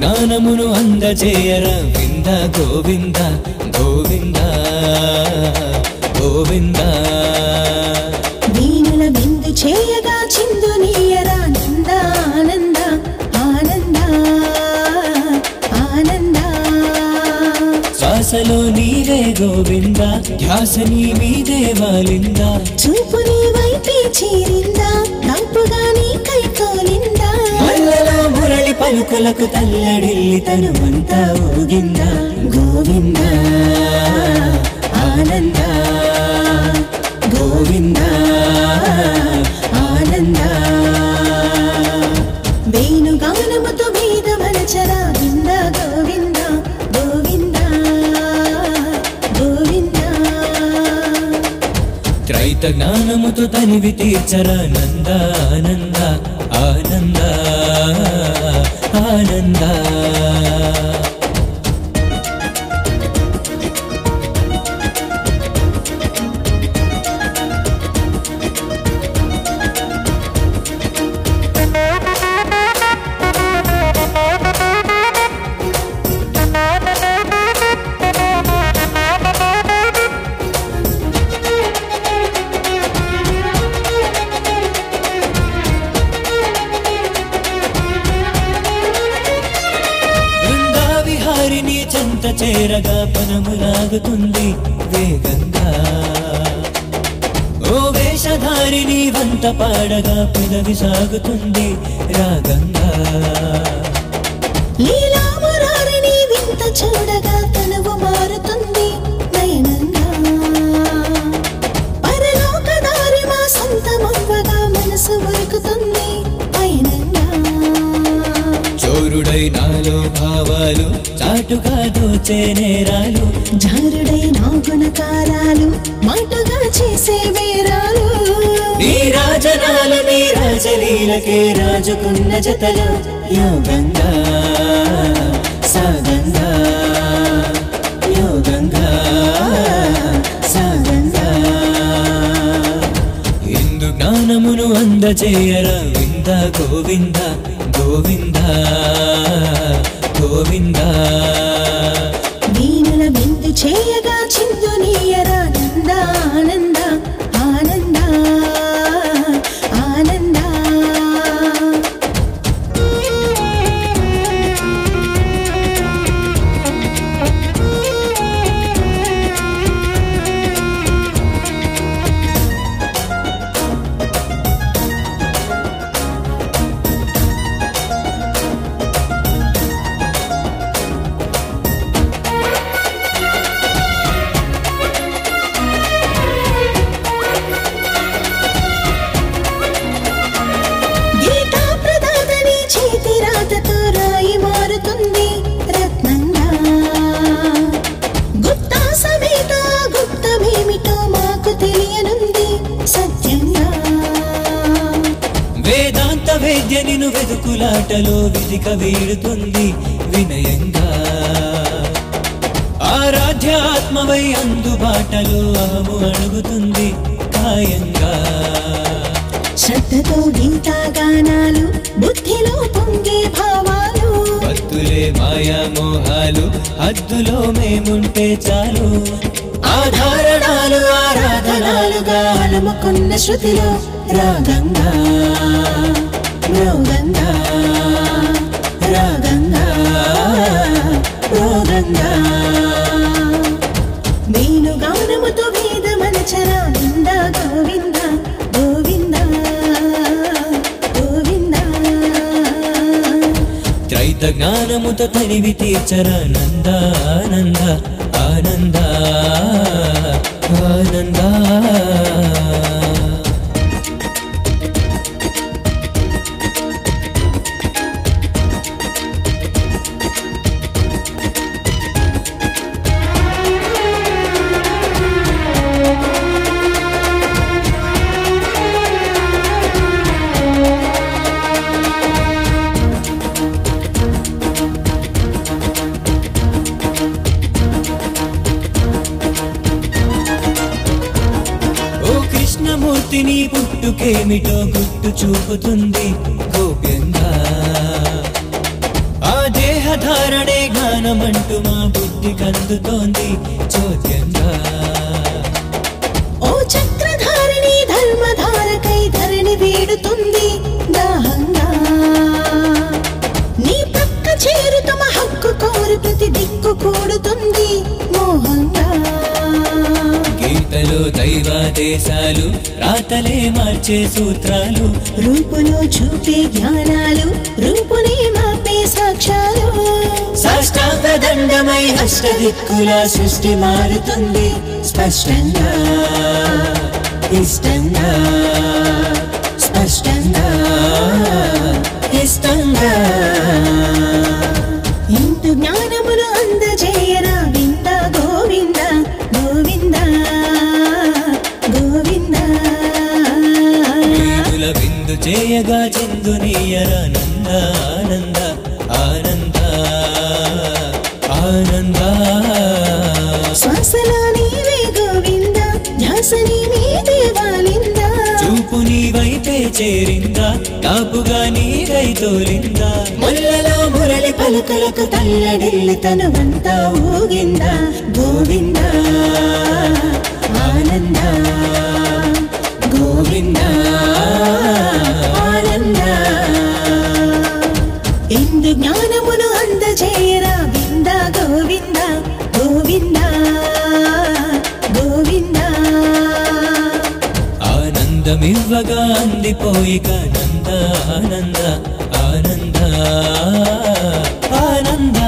జ్ఞానమును అందజేయర. వింద గోవింద గోవింద గోవింద. దీనుల బిందు చేయగా చిందు నీయరా. నంద ఆనంద ఆనంద ఆనంద. శ్వాసలో నీవే గోవింద ధ్యాస నీ మీదే వాలిందా. చూపు నీ వైపే చేరిందా. కాపుగా పలుకులకు తల్లడిల్లి తను అంతా ఊగిందా? గోవింద? ఆనంద? గోవింద? ఆనంద? వేణు గమనముతో మీద మలచరా వింద? గోవింద? గోవింద? గోవింద? త్రైత జ్ఞానముతో తనివి తీర్చరా? నంద ఆనంద ఆనంద. ఆనంద చేరగా పనములాగుతుంది వేగంగా. ఓ వేషధారిని వంత పాడగా పెదవి సాగుతుంది రాగంగా. లీలా వింత చూడగా తనువు చాటుగా దోచే నేరాలు జారుడై నా గుణకారాలు మాటగా చేసే వేరాలు. నీ రాజనాలు నీ రాజలీలకే రాజుకున్న జతలు. యోగంగా సాగంగా యోగంగా సాగంగా. ఇందు జ్ఞానమును అందజేయర వింద గోవింద గోవింద గోవింద. వేదాంత వేద్య నిను వెదుకులాటలో విధిక వీడుతుంది వినయంగా. ఆరాధ్య ఆత్మవై అందుబాటలో అహము అడుగుతుంది కాయంగా శ్రద్ధతో గీతా గానాలు బుద్ధిలో పొంగే భావాలు. భక్తులే మాయా మోహాలు హద్దులో మేముంటే చాలు. ఆధారణాలు ఆరాధనాలుగా అలముకున్న శృతిలో రాగంగా మృగంగా రాగంగా రోగంగా. నేను గౌనముతో వేద మనచరా నింద గోవింద గోవింద గోవింద. త్రైత జ్ఞానముతో తనివి తీర్చర నంద ఆనంద ఆనంద. ఆనంద నీ పుట్టుకేమిటో గుట్టు చూపుతుంది గోప్యంగా. ఆ దేహధారణే గానమంటూ మా బుద్ధి కందుతోంది చోద్యంగా. ఓ చక్రధారిణి ధర్మధారకై ధరణి వీడుతుంది దైవాదేశాలు రాతలే మార్చే సూత్రాలు. రూపులో చూపే జ్ఞానాలు రూపునే మాపే సాక్ష్యాలు. సాష్టాంగ దండమై అష్టదిక్కుల సృష్టి మారుతుంది. స్పష్టంగా ఇష్టంగా స్పష్టంగా ఇష్టంగా. ఆనంద ఆనంద ఆనంద. శ్వాసలా నీవే గోవింద ధ్యాస నీవే దేవాలింద. చూపు నీ వైపే చేరిందా తాపుగా నీదై తోలిందా. ముల్లలో మురళి పలుకలకు తల్లడిల్లి తనువంతా ఊగింద. గోవింద ఆనంద గోవింద. ఆనందమివ్వగా అందిపోయిక నంద ఆనంద ఆనంద ఆనంద.